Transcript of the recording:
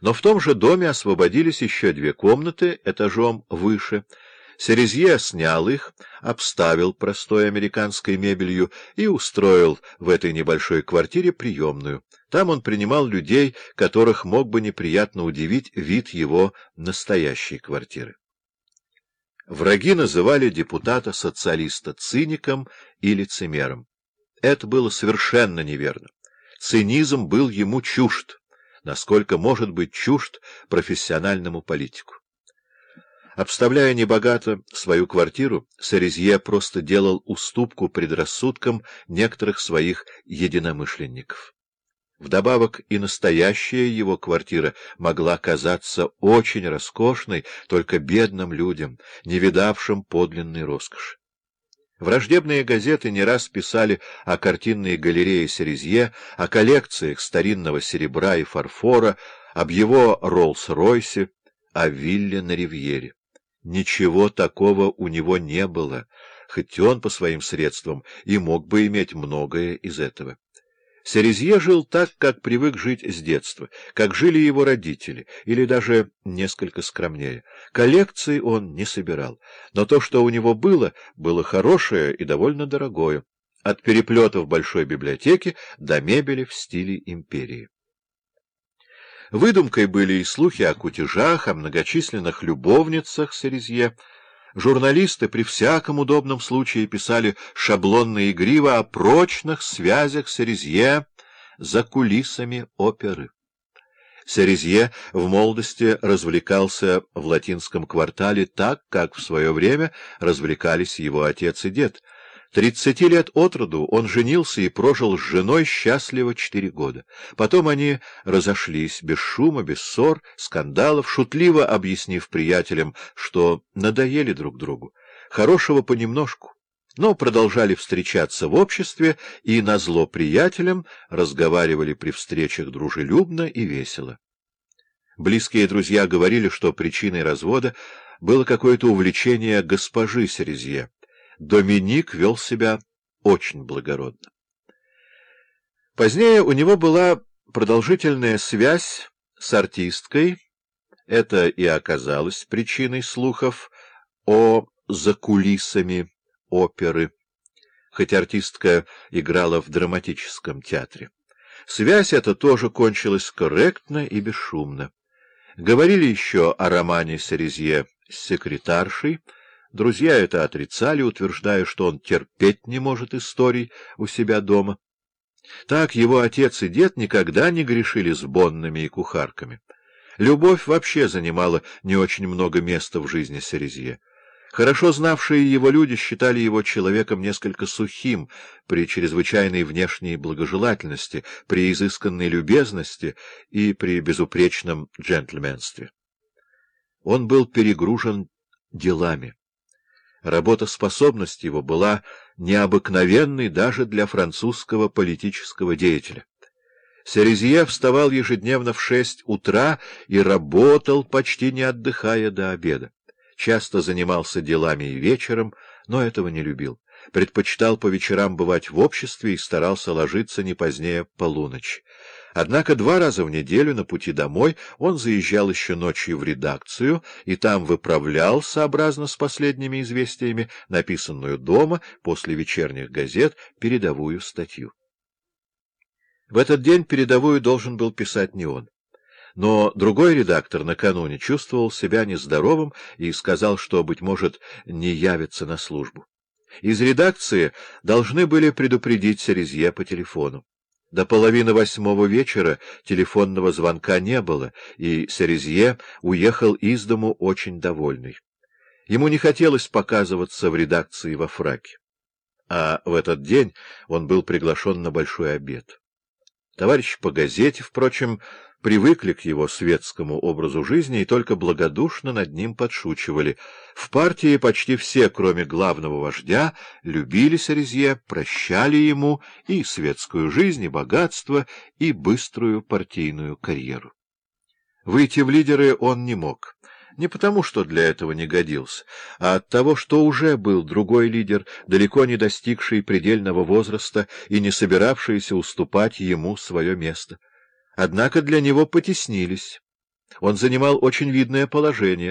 Но в том же доме освободились еще две комнаты этажом выше. Серезье снял их, обставил простой американской мебелью и устроил в этой небольшой квартире приемную. Там он принимал людей, которых мог бы неприятно удивить вид его настоящей квартиры. Враги называли депутата-социалиста циником и лицемером. Это было совершенно неверно. Цинизм был ему чужд, насколько может быть чужд профессиональному политику. Обставляя небогато свою квартиру, Сарезье просто делал уступку предрассудкам некоторых своих единомышленников. Вдобавок и настоящая его квартира могла казаться очень роскошной только бедным людям, не видавшим подлинной роскоши. Враждебные газеты не раз писали о картинной галерее Серезье, о коллекциях старинного серебра и фарфора, об его Роллс-Ройсе, о вилле на Ривьере. Ничего такого у него не было, хоть он по своим средствам и мог бы иметь многое из этого. Серезье жил так, как привык жить с детства, как жили его родители, или даже несколько скромнее. Коллекции он не собирал, но то, что у него было, было хорошее и довольно дорогое, от переплетов большой библиотеки до мебели в стиле империи. Выдумкой были и слухи о кутежах, о многочисленных любовницах Серезье, Журналисты при всяком удобном случае писали шаблонно игриво о прочных связях Серезье за кулисами оперы. Серезье в молодости развлекался в латинском квартале так, как в свое время развлекались его отец и дед — Тридцати лет от роду он женился и прожил с женой счастливо четыре года. Потом они разошлись, без шума, без ссор, скандалов, шутливо объяснив приятелям, что надоели друг другу. Хорошего понемножку, но продолжали встречаться в обществе и, назло приятелям, разговаривали при встречах дружелюбно и весело. Близкие друзья говорили, что причиной развода было какое-то увлечение госпожи Серезье. Доминик вел себя очень благородно. Позднее у него была продолжительная связь с артисткой, это и оказалось причиной слухов о закулисами оперы, хоть артистка играла в драматическом театре. Связь эта тоже кончилась корректно и бесшумно. Говорили еще о романе Серезье с секретаршей, Друзья это отрицали, утверждая, что он терпеть не может историй у себя дома. Так его отец и дед никогда не грешили с боннами и кухарками. Любовь вообще занимала не очень много места в жизни Серезье. Хорошо знавшие его люди считали его человеком несколько сухим при чрезвычайной внешней благожелательности, при изысканной любезности и при безупречном джентльменстве. Он был перегружен делами. Работоспособность его была необыкновенной даже для французского политического деятеля. Серезье вставал ежедневно в шесть утра и работал, почти не отдыхая до обеда. Часто занимался делами и вечером, но этого не любил. Предпочитал по вечерам бывать в обществе и старался ложиться не позднее полуночи. Однако два раза в неделю на пути домой он заезжал еще ночью в редакцию и там выправлял, сообразно с последними известиями, написанную дома после вечерних газет передовую статью. В этот день передовую должен был писать не он. Но другой редактор накануне чувствовал себя нездоровым и сказал, что, быть может, не явится на службу. Из редакции должны были предупредить Серезье по телефону. До половины восьмого вечера телефонного звонка не было, и Серезье уехал из дому очень довольный. Ему не хотелось показываться в редакции во фраке. А в этот день он был приглашен на большой обед. Товарищи по газете, впрочем, привыкли к его светскому образу жизни и только благодушно над ним подшучивали. В партии почти все, кроме главного вождя, любили Сарезье, прощали ему и светскую жизнь, и богатство, и быструю партийную карьеру. Выйти в лидеры он не мог. Не потому, что для этого не годился, а от того, что уже был другой лидер, далеко не достигший предельного возраста и не собиравшийся уступать ему свое место. Однако для него потеснились. Он занимал очень видное положение,